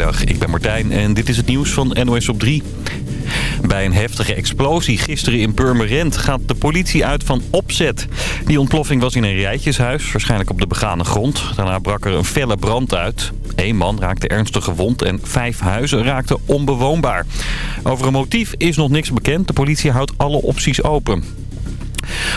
Goedemiddag, ik ben Martijn en dit is het nieuws van NOS op 3. Bij een heftige explosie gisteren in Purmerend gaat de politie uit van opzet. Die ontploffing was in een rijtjeshuis, waarschijnlijk op de begane grond. Daarna brak er een felle brand uit. Eén man raakte ernstig gewond en vijf huizen raakten onbewoonbaar. Over een motief is nog niks bekend. De politie houdt alle opties open.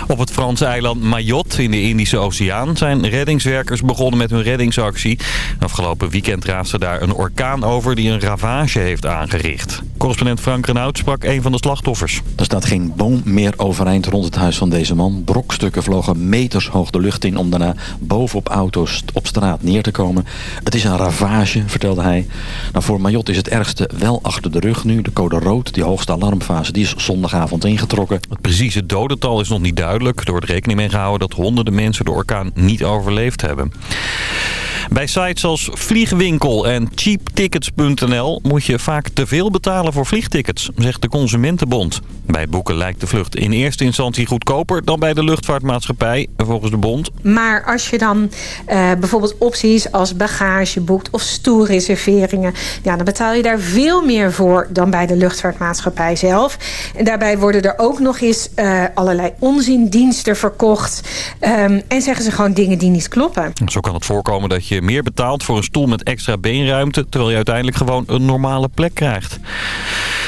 Op het Franse eiland Mayotte in de Indische Oceaan zijn reddingswerkers begonnen met hun reddingsactie. Afgelopen weekend raasde daar een orkaan over die een ravage heeft aangericht. Correspondent Frank Renaud sprak een van de slachtoffers. Er staat geen boom meer overeind rond het huis van deze man. Brokstukken vlogen meters hoog de lucht in om daarna bovenop auto's op straat neer te komen. Het is een ravage, vertelde hij. Nou, voor Mayotte is het ergste wel achter de rug nu. De code rood, die hoogste alarmfase, die is zondagavond ingetrokken. Het precieze dodental is nog niet duidelijk. Er wordt rekening mee gehouden dat honderden mensen de orkaan niet overleefd hebben. Bij sites als Vliegwinkel en cheaptickets.nl moet je vaak te veel betalen voor vliegtickets, zegt de Consumentenbond. Bij het boeken lijkt de vlucht in eerste instantie goedkoper dan bij de luchtvaartmaatschappij, volgens de bond. Maar als je dan uh, bijvoorbeeld opties als bagage boekt of stoelreserveringen, ja, dan betaal je daar veel meer voor dan bij de luchtvaartmaatschappij zelf. En daarbij worden er ook nog eens uh, allerlei onzindiensten verkocht um, en zeggen ze gewoon dingen die niet kloppen. Zo kan het voorkomen dat je meer betaalt voor een stoel met extra beenruimte... terwijl je uiteindelijk gewoon een normale plek krijgt.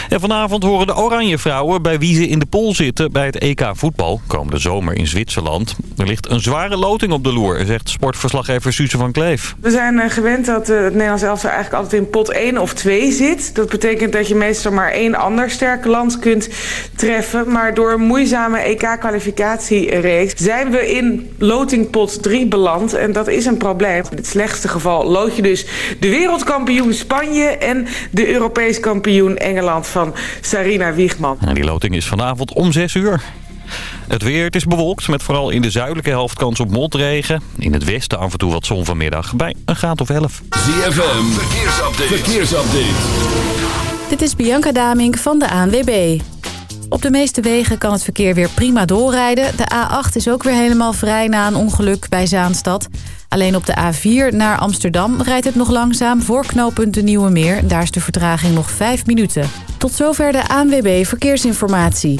En vanavond horen de Oranje Vrouwen bij wie ze in de pool zitten bij het EK voetbal komende zomer in Zwitserland. Er ligt een zware loting op de loer, zegt sportverslaggever Suze van Kleef. We zijn uh, gewend dat uh, het Nederlands elftal eigenlijk altijd in pot 1 of 2 zit. Dat betekent dat je meestal maar één ander sterke land kunt treffen. Maar door een moeizame EK-kwalificatiereeks zijn we in lotingpot 3 beland. En dat is een probleem. In het slechtste geval lood je dus de wereldkampioen Spanje en de Europees kampioen Engeland van Sarina Wiegman. En die loting is vanavond om 6 uur. Het weer, het is bewolkt met vooral in de zuidelijke helft kans op motregen. In het westen af en toe wat zon vanmiddag bij een graad of 11. ZFM, verkeersupdate. verkeersupdate. Dit is Bianca Damink van de ANWB. Op de meeste wegen kan het verkeer weer prima doorrijden. De A8 is ook weer helemaal vrij na een ongeluk bij Zaanstad. Alleen op de A4 naar Amsterdam rijdt het nog langzaam voor knooppunt de Nieuwe Meer. Daar is de vertraging nog 5 minuten. Tot zover de ANWB Verkeersinformatie.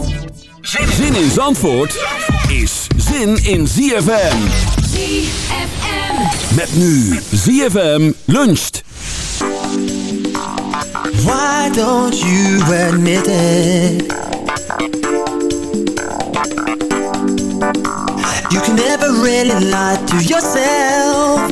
Zin in Zandvoort is zin in ZFM. ZFM. Met nu ZFM luncht. Why don't you admit it? You can never really lie to yourself.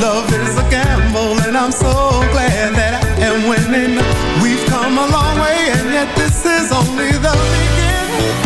Love is a gamble and I'm so glad that I am winning. We've come a long way, and yet this is only the beginning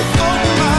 of my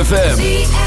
ZFM.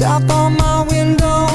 Tap on my window.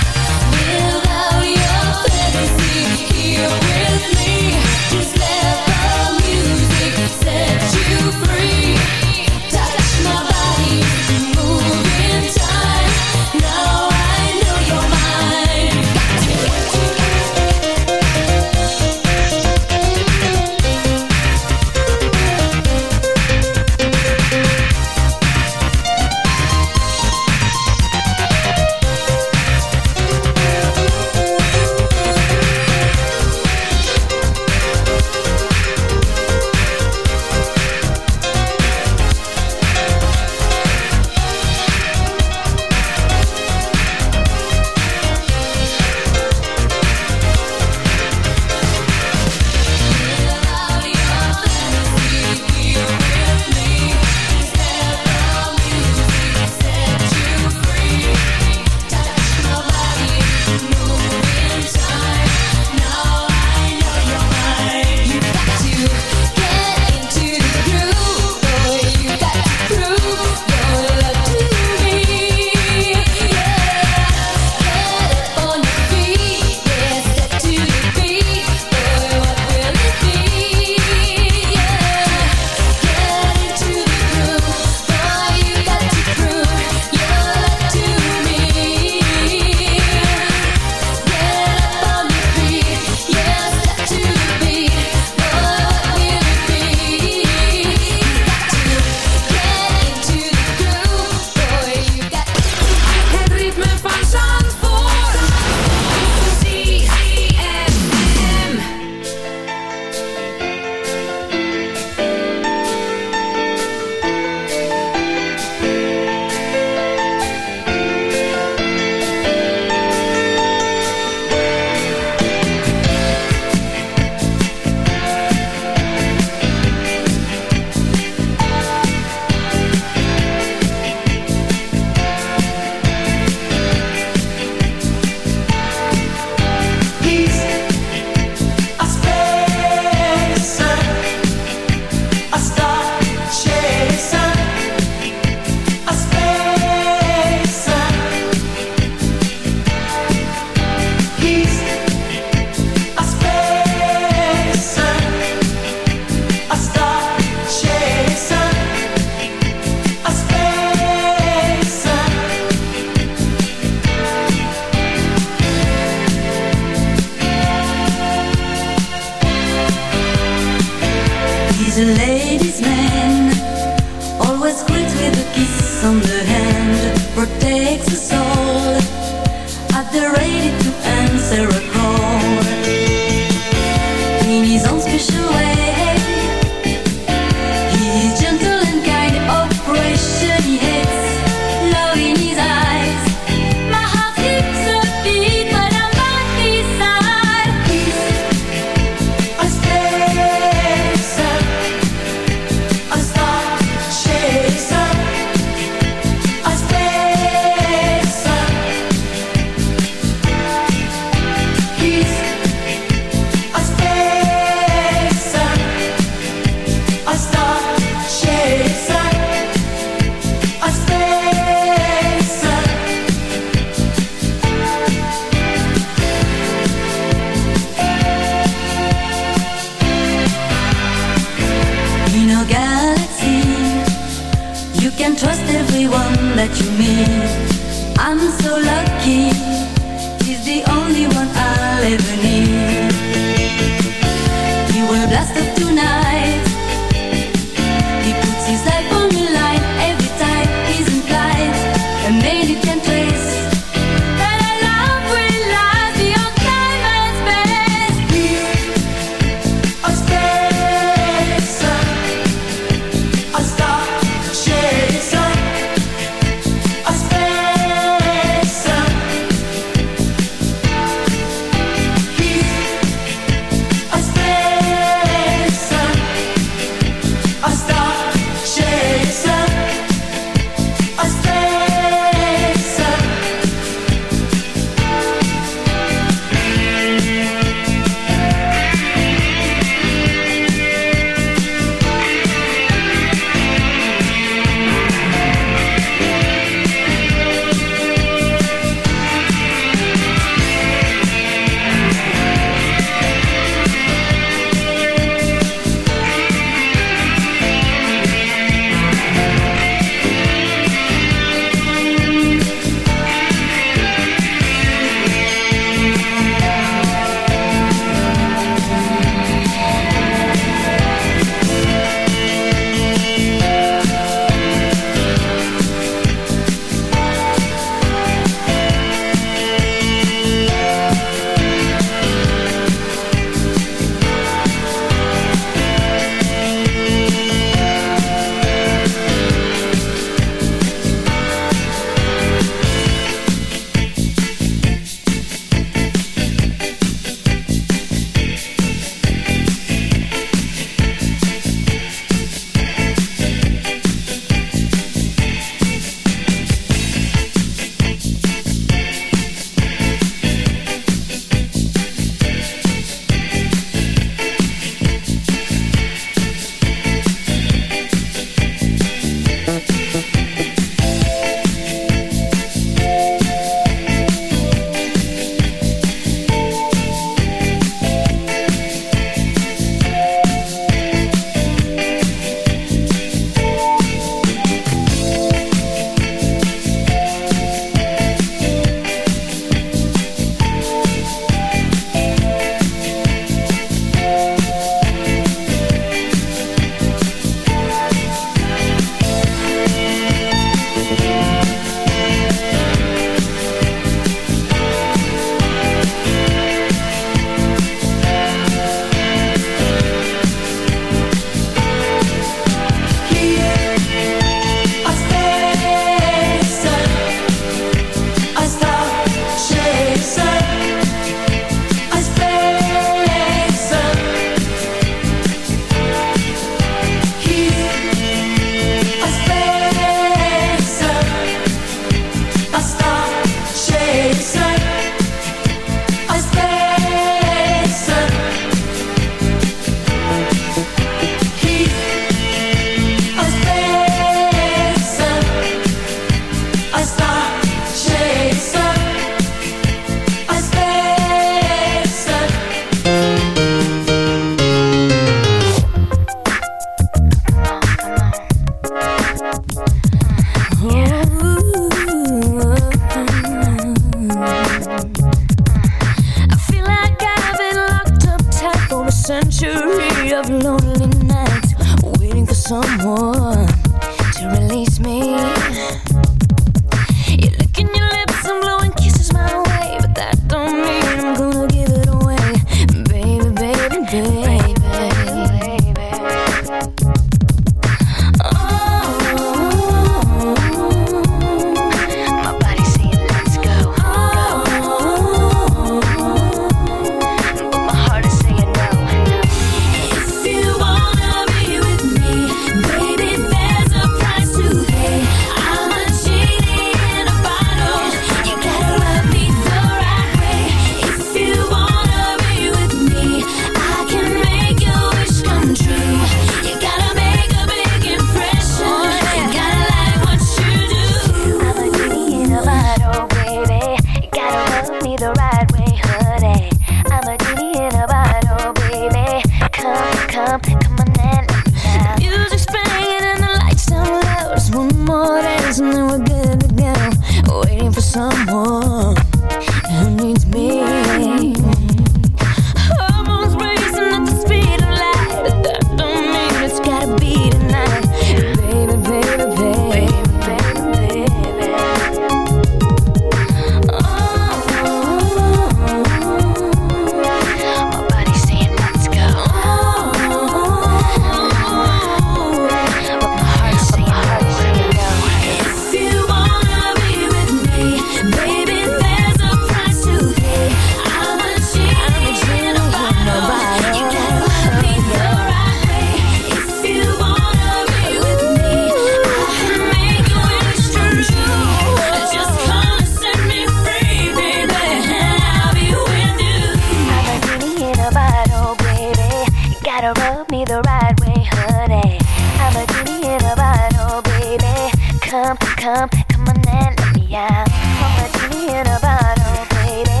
come, come, come on and let me out. Come with genie in a bottle, baby.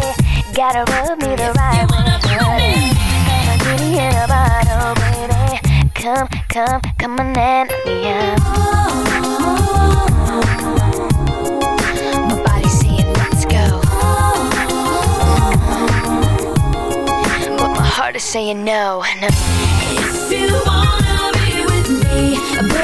Gotta rub me the right way. Come with genie in a bottle, baby. Come, come, come on and let me out. My body saying let's go, but my heart is saying no, no. If you wanna be with me,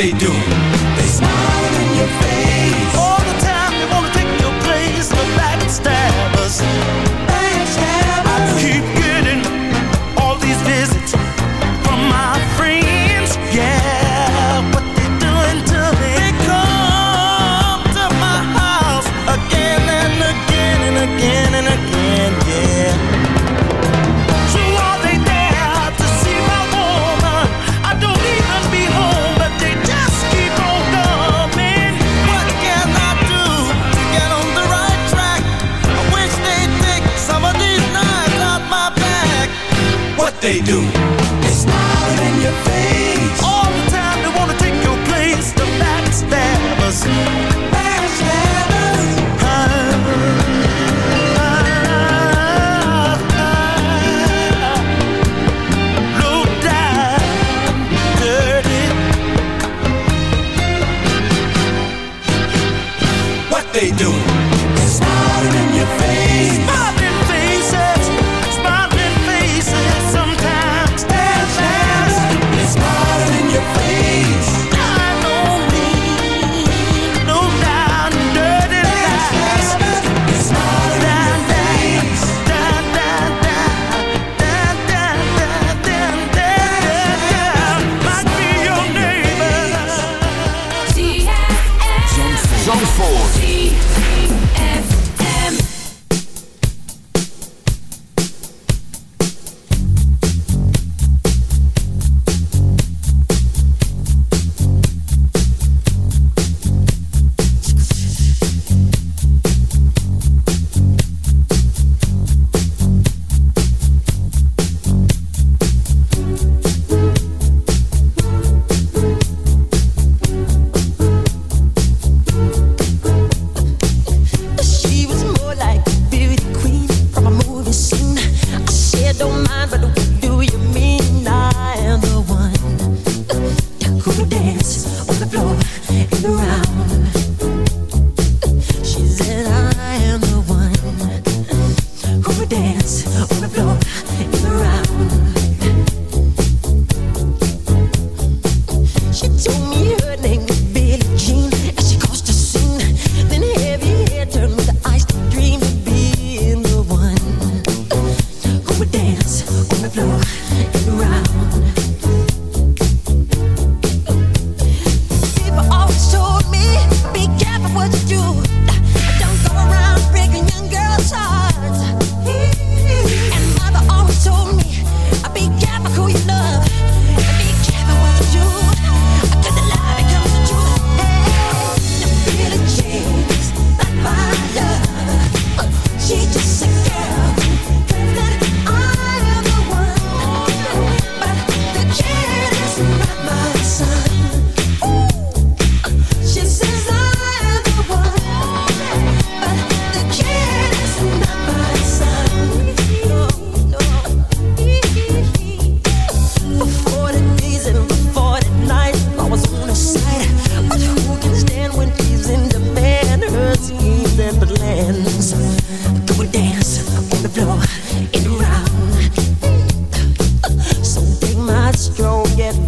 They do?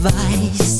Advice.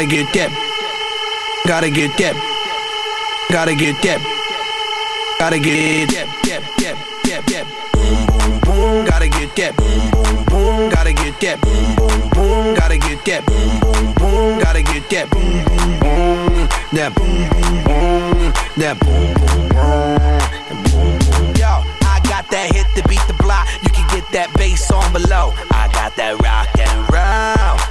Gotta get that. Gotta get that. Gotta get that. Gotta get that. That. That. That. That. Boom, boom, boom. Gotta get that. Boom, boom, boom. Gotta get that. Boom, boom, boom. Gotta get that. Boom, boom, boom. Gotta get that. Boom, boom, boom. That boom, boom, boom. That boom, boom, boom. Yo, I got that hit to beat the block. You can get that bass on below. I got that rock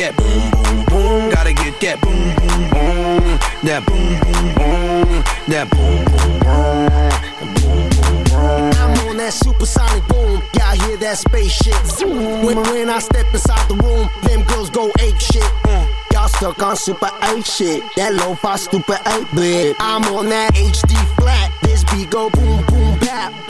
that. Boom boom boom, gotta get that. Boom boom boom, that boom boom boom, that boom boom boom. I'm on that supersonic boom. Y'all hear that spaceship? Zoom. When, when I step inside the room, them girls go ape shit. Uh, Y'all stuck on super 8 shit. That low fi stupid 8 bit. I'm on that HD flat. This beat go boom boom bap.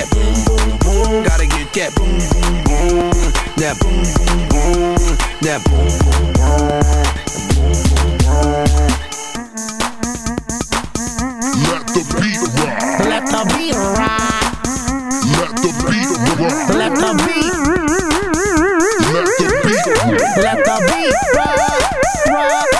that boom boom boom, gotta get that boom boom boom, that boom boom boom, that boom boom boom. Let the beat rock. Let the beat rock. Let the beat rock. Let the beat. Let the beat rock. Let the beat rock.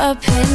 up in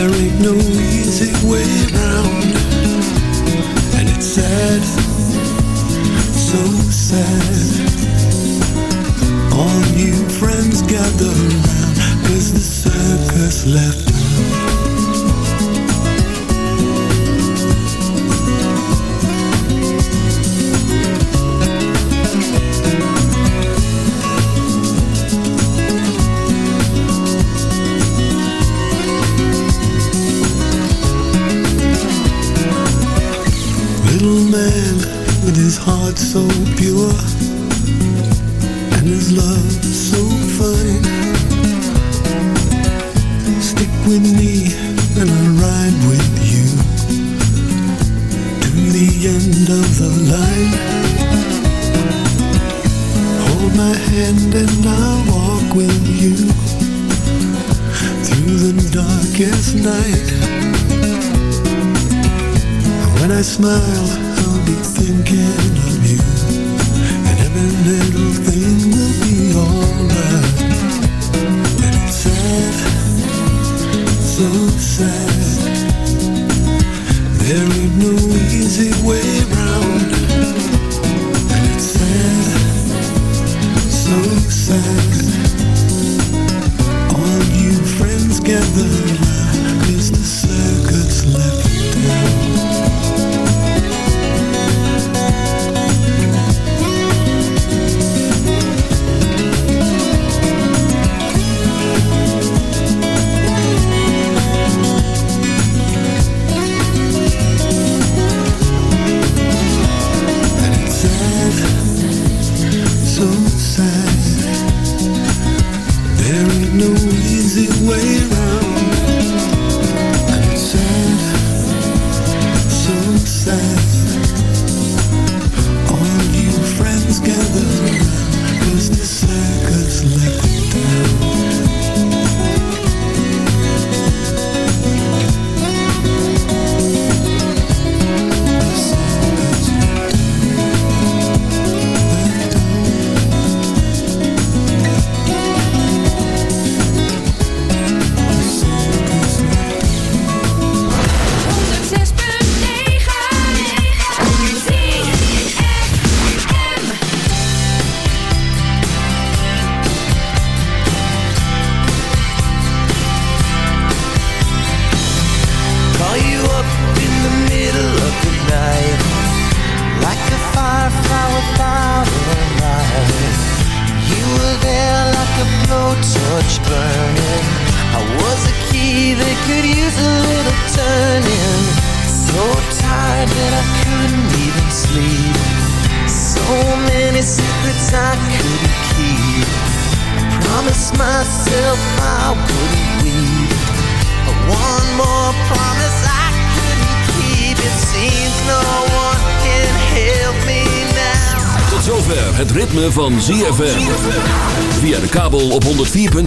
There ain't no easy way around And it's sad So sad. All you friends gather around Cause the circus left.